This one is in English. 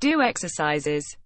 Do exercises.